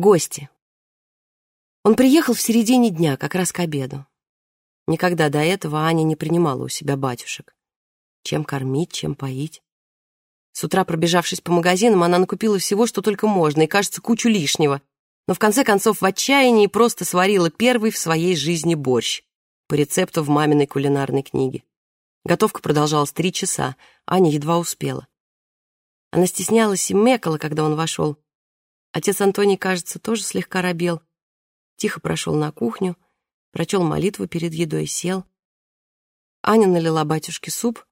Гости. Он приехал в середине дня, как раз к обеду. Никогда до этого Аня не принимала у себя батюшек. Чем кормить, чем поить. С утра, пробежавшись по магазинам, она накупила всего, что только можно, и, кажется, кучу лишнего. Но в конце концов в отчаянии просто сварила первый в своей жизни борщ по рецепту в маминой кулинарной книге. Готовка продолжалась три часа, Аня едва успела. Она стеснялась и мекала, когда он вошел, Отец Антоний, кажется, тоже слегка робел. Тихо прошел на кухню, прочел молитву перед едой, сел. Аня налила батюшке суп.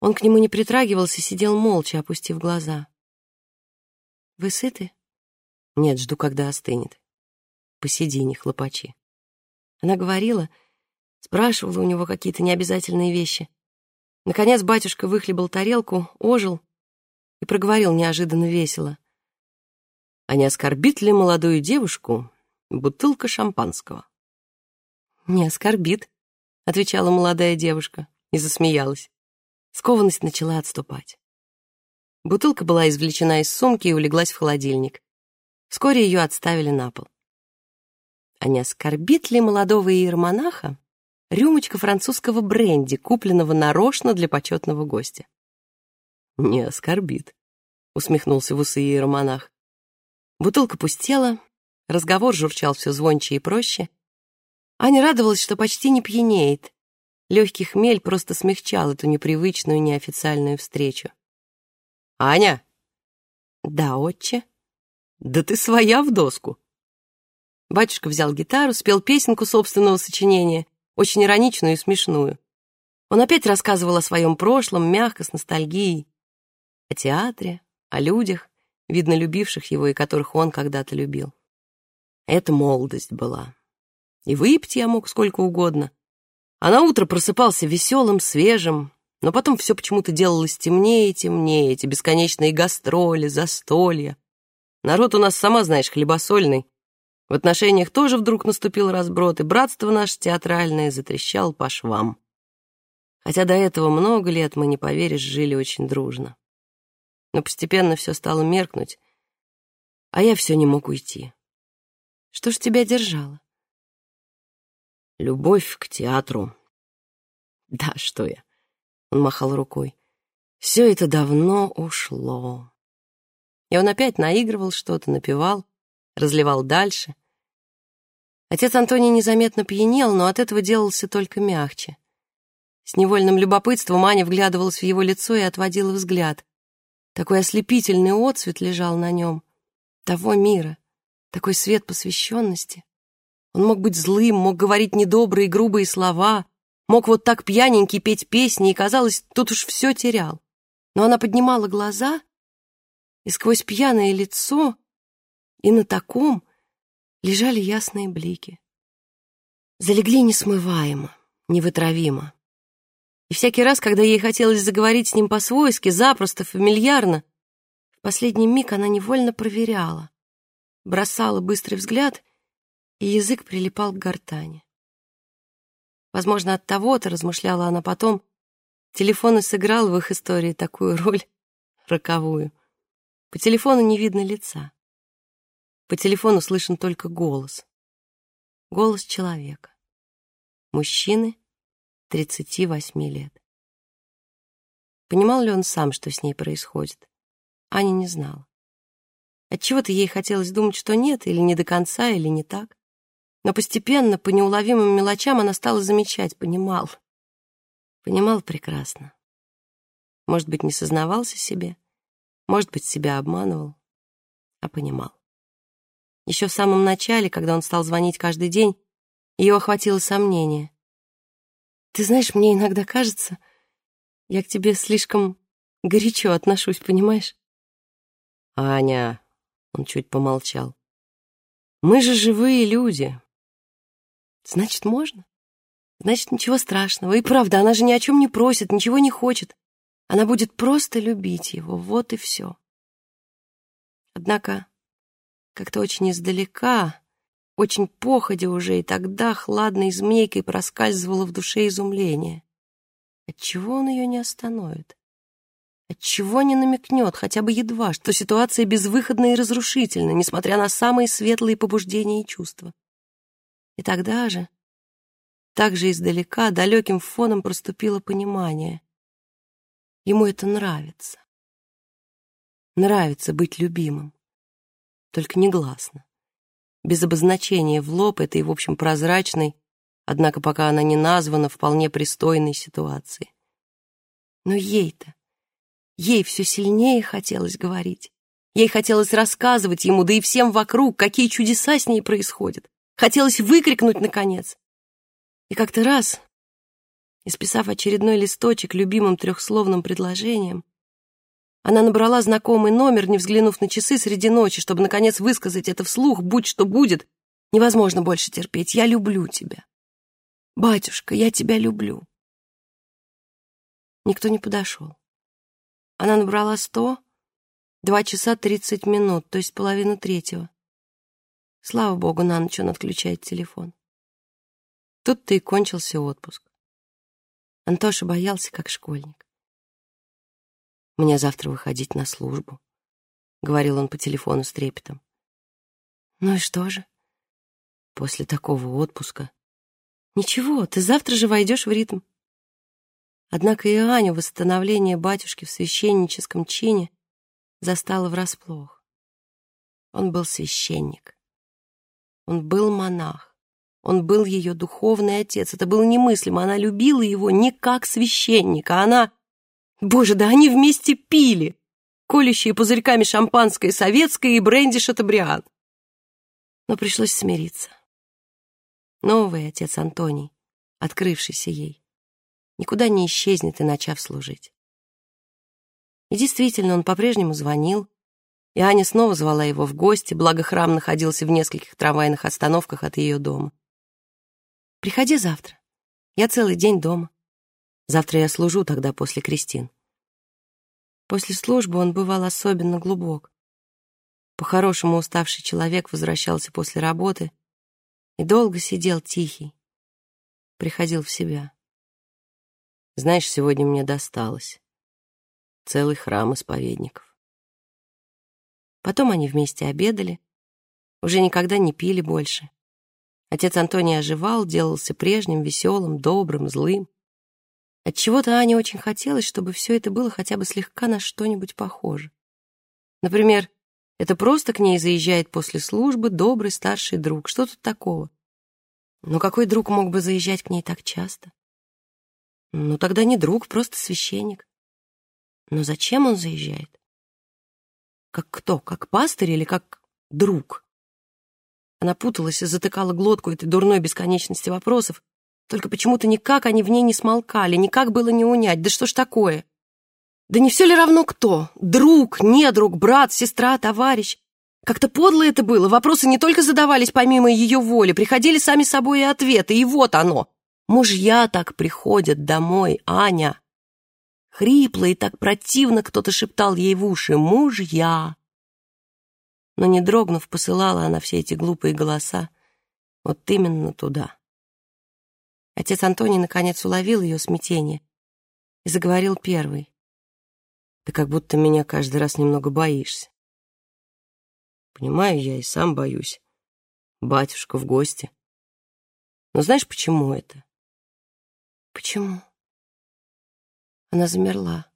Он к нему не притрагивался, сидел молча, опустив глаза. «Вы сыты?» «Нет, жду, когда остынет. Посиди, не хлопачи». Она говорила, спрашивала у него какие-то необязательные вещи. Наконец батюшка выхлебал тарелку, ожил и проговорил неожиданно весело. А не оскорбит ли молодую девушку бутылка шампанского? «Не оскорбит», — отвечала молодая девушка и засмеялась. Скованность начала отступать. Бутылка была извлечена из сумки и улеглась в холодильник. Вскоре ее отставили на пол. А не оскорбит ли молодого иеромонаха рюмочка французского бренди, купленного нарочно для почетного гостя? «Не оскорбит», — усмехнулся в усы иеромонах. Бутылка пустела, разговор журчал все звонче и проще. Аня радовалась, что почти не пьянеет. Легкий хмель просто смягчал эту непривычную неофициальную встречу. «Аня!» «Да, отче?» «Да ты своя в доску!» Батюшка взял гитару, спел песенку собственного сочинения, очень ироничную и смешную. Он опять рассказывал о своем прошлом, мягко, с ностальгией. О театре, о людях, видно, любивших его и которых он когда-то любил. Это молодость была. И выпить я мог сколько угодно. А на утро просыпался веселым, свежим, но потом все почему-то делалось темнее и темнее, эти бесконечные гастроли, застолья. Народ у нас, сама знаешь, хлебосольный. В отношениях тоже вдруг наступил разброд, и братство наше театральное затрещало по швам. Хотя до этого много лет, мы, не поверишь, жили очень дружно но постепенно все стало меркнуть, а я все не мог уйти. Что ж тебя держало? Любовь к театру. Да, что я. Он махал рукой. Все это давно ушло. И он опять наигрывал что-то, напевал, разливал дальше. Отец Антоний незаметно пьянел, но от этого делался только мягче. С невольным любопытством Аня вглядывалась в его лицо и отводила взгляд. Такой ослепительный отцвет лежал на нем. Того мира, такой свет посвященности. Он мог быть злым, мог говорить недобрые грубые слова, мог вот так пьяненький петь песни, и, казалось, тут уж все терял. Но она поднимала глаза, и сквозь пьяное лицо, и на таком лежали ясные блики. Залегли несмываемо, невытравимо. И всякий раз, когда ей хотелось заговорить с ним по-свойски, запросто, фамильярно, в последний миг она невольно проверяла, бросала быстрый взгляд, и язык прилипал к гортани. Возможно, от того-то, размышляла она потом, телефон и сыграл в их истории такую роль роковую. По телефону не видно лица. По телефону слышен только голос. Голос человека. Мужчины 38 лет. Понимал ли он сам, что с ней происходит? Аня не знала. Отчего-то ей хотелось думать, что нет, или не до конца, или не так. Но постепенно, по неуловимым мелочам, она стала замечать, понимал. Понимал прекрасно. Может быть, не сознавался себе, может быть, себя обманывал, а понимал. Еще в самом начале, когда он стал звонить каждый день, ее охватило сомнение. Ты знаешь, мне иногда кажется, я к тебе слишком горячо отношусь, понимаешь? Аня, он чуть помолчал. Мы же живые люди. Значит, можно? Значит, ничего страшного. И правда, она же ни о чем не просит, ничего не хочет. Она будет просто любить его, вот и все. Однако, как-то очень издалека, очень походя уже, и тогда хладной змейкой проскальзывало в душе изумление. Отчего он ее не остановит? Отчего не намекнет, хотя бы едва, что ситуация безвыходна и разрушительна, несмотря на самые светлые побуждения и чувства. И тогда же, так же издалека, далеким фоном проступило понимание. Ему это нравится. Нравится быть любимым. Только негласно. Без обозначения в лоб этой, в общем, прозрачной, однако пока она не названа, вполне пристойной ситуации. Но ей-то, ей все сильнее хотелось говорить. Ей хотелось рассказывать ему, да и всем вокруг, какие чудеса с ней происходят. Хотелось выкрикнуть, наконец. И как-то раз, исписав очередной листочек любимым трехсловным предложением, она набрала знакомый номер, не взглянув на часы среди ночи, чтобы, наконец, высказать это вслух, будь что будет. Невозможно больше терпеть. Я люблю тебя. Батюшка, я тебя люблю. Никто не подошел. Она набрала сто, два часа тридцать минут, то есть половину третьего. Слава богу, на ночь он отключает телефон. Тут-то и кончился отпуск. Антоша боялся, как школьник. «Мне завтра выходить на службу», — говорил он по телефону с трепетом. «Ну и что же?» «После такого отпуска...» «Ничего, ты завтра же войдешь в ритм. Однако и Аню восстановление батюшки в священническом чине застало врасплох. Он был священник. Он был монах. Он был ее духовный отец. Это было немыслимо. Она любила его не как священника. Она... Боже, да они вместе пили! Колющие пузырьками шампанское советское и бренди шатабриан. Но пришлось смириться. Новый отец Антоний, открывшийся ей, никуда не исчезнет и начав служить. И действительно, он по-прежнему звонил, и Аня снова звала его в гости, благо храм находился в нескольких трамвайных остановках от ее дома. «Приходи завтра. Я целый день дома. Завтра я служу тогда после Кристин». После службы он бывал особенно глубок. По-хорошему уставший человек возвращался после работы и долго сидел тихий, приходил в себя. Знаешь, сегодня мне досталось. Целый храм исповедников. Потом они вместе обедали, уже никогда не пили больше. Отец Антоний оживал, делался прежним, веселым, добрым, злым. Отчего-то Ане очень хотелось, чтобы все это было хотя бы слегка на что-нибудь похоже. Например, это просто к ней заезжает после службы добрый старший друг. Что тут такого? Но какой друг мог бы заезжать к ней так часто? Ну, тогда не друг, просто священник. Но зачем он заезжает? Как кто? Как пастырь или как друг? Она путалась и затыкала глотку этой дурной бесконечности вопросов, только почему-то никак они в ней не смолкали, никак было не унять. Да что ж такое? Да не все ли равно кто? Друг, недруг, брат, сестра, товарищ? Как-то подло это было. Вопросы не только задавались помимо ее воли, приходили сами собой и ответы. И вот оно. Мужья так приходят домой, Аня. Хрипло и так противно кто-то шептал ей в уши «Мужья!». Но не дрогнув, посылала она все эти глупые голоса вот именно туда. Отец Антоний наконец уловил ее смятение и заговорил первый. «Ты как будто меня каждый раз немного боишься». «Понимаю, я и сам боюсь. Батюшка в гости. Но знаешь, почему это? Почему? Она замерла.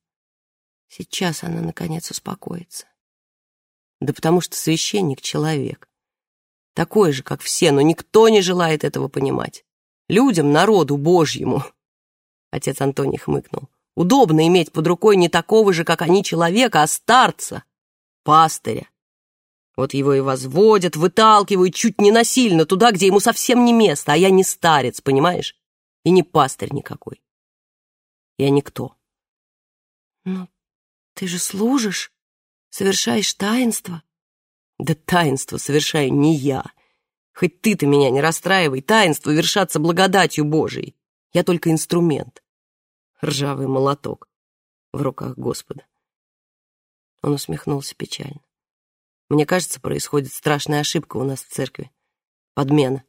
Сейчас она, наконец, успокоится. Да потому что священник — человек. Такой же, как все, но никто не желает этого понимать. Людям, народу Божьему. Отец Антоний хмыкнул. Удобно иметь под рукой не такого же, как они, человека, а старца, пастыря. Вот его и возводят, выталкивают чуть не насильно туда, где ему совсем не место, а я не старец, понимаешь? и не пастырь никакой. Я никто. Но ты же служишь, совершаешь таинство. Да таинство совершаю не я. Хоть ты-то меня не расстраивай, таинство вершаться благодатью Божией. Я только инструмент. Ржавый молоток в руках Господа. Он усмехнулся печально. Мне кажется, происходит страшная ошибка у нас в церкви. Подмена.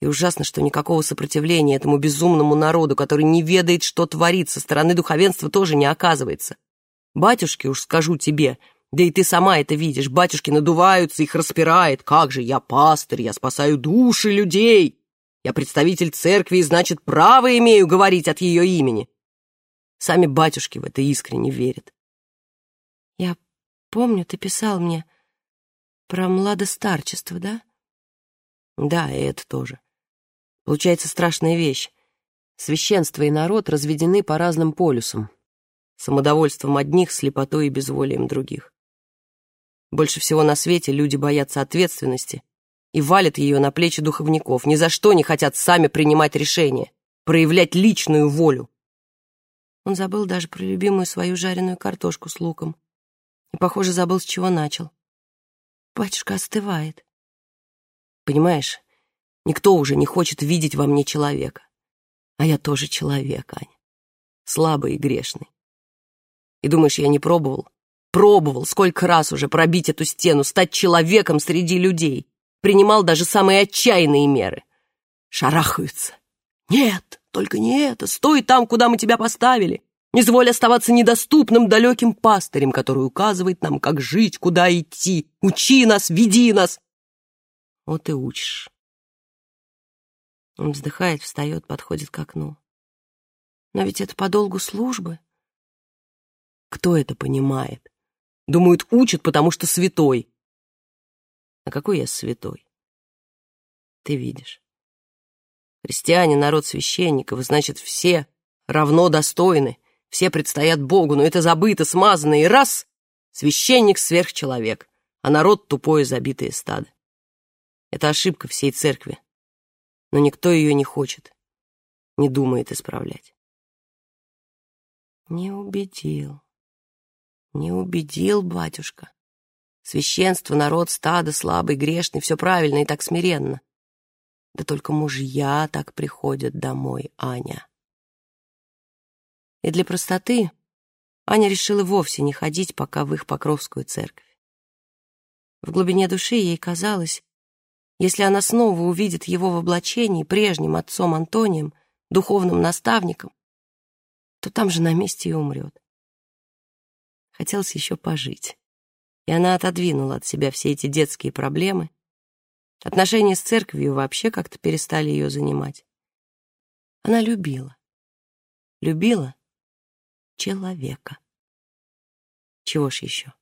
И ужасно, что никакого сопротивления этому безумному народу, который не ведает, что творится, со стороны духовенства тоже не оказывается. Батюшки, уж скажу тебе, да и ты сама это видишь, батюшки надуваются, их распирает. Как же, я пастырь, я спасаю души людей. Я представитель церкви и, значит, право имею говорить от ее имени. Сами батюшки в это искренне верят. Я помню, ты писал мне про младостарчество, да? Да, и это тоже. Получается страшная вещь. Священство и народ разведены по разным полюсам. Самодовольством одних, слепотой и безволием других. Больше всего на свете люди боятся ответственности и валят ее на плечи духовников, ни за что не хотят сами принимать решения, проявлять личную волю. Он забыл даже про любимую свою жареную картошку с луком. И, похоже, забыл, с чего начал. Батюшка остывает. Понимаешь, никто уже не хочет видеть во мне человека. А я тоже человек, Аня. Слабый и грешный. И думаешь, я не пробовал? Пробовал сколько раз уже пробить эту стену, стать человеком среди людей. Принимал даже самые отчаянные меры. Шарахаются. Нет, только не это. Стой там, куда мы тебя поставили. Изволь оставаться недоступным далеким пастырем, который указывает нам, как жить, куда идти. Учи нас, веди нас. Вот и учишь. Он вздыхает, встает, подходит к окну. Но ведь это по долгу службы. Кто это понимает? Думают, учат, потому что святой. А какой я святой? Ты видишь. Христиане — народ священников, значит, все равно достойны, все предстоят Богу, но это забыто, смазано, и раз — священник — сверхчеловек, а народ — тупое забитое стадо. Это ошибка всей церкви, но никто ее не хочет, не думает исправлять. Не убедил, не убедил батюшка. Священство, народ, стадо, слабый, грешный, все правильно и так смиренно. Да только мужья так приходят домой, Аня. И для простоты Аня решила вовсе не ходить пока в их Покровскую церковь. В глубине души ей казалось, если она снова увидит его в облачении прежним отцом Антонием, духовным наставником, то там же на месте и умрет. Хотелось еще пожить. И она отодвинула от себя все эти детские проблемы. Отношения с церковью вообще как-то перестали ее занимать. Она любила. Любила человека. Чего ж еще?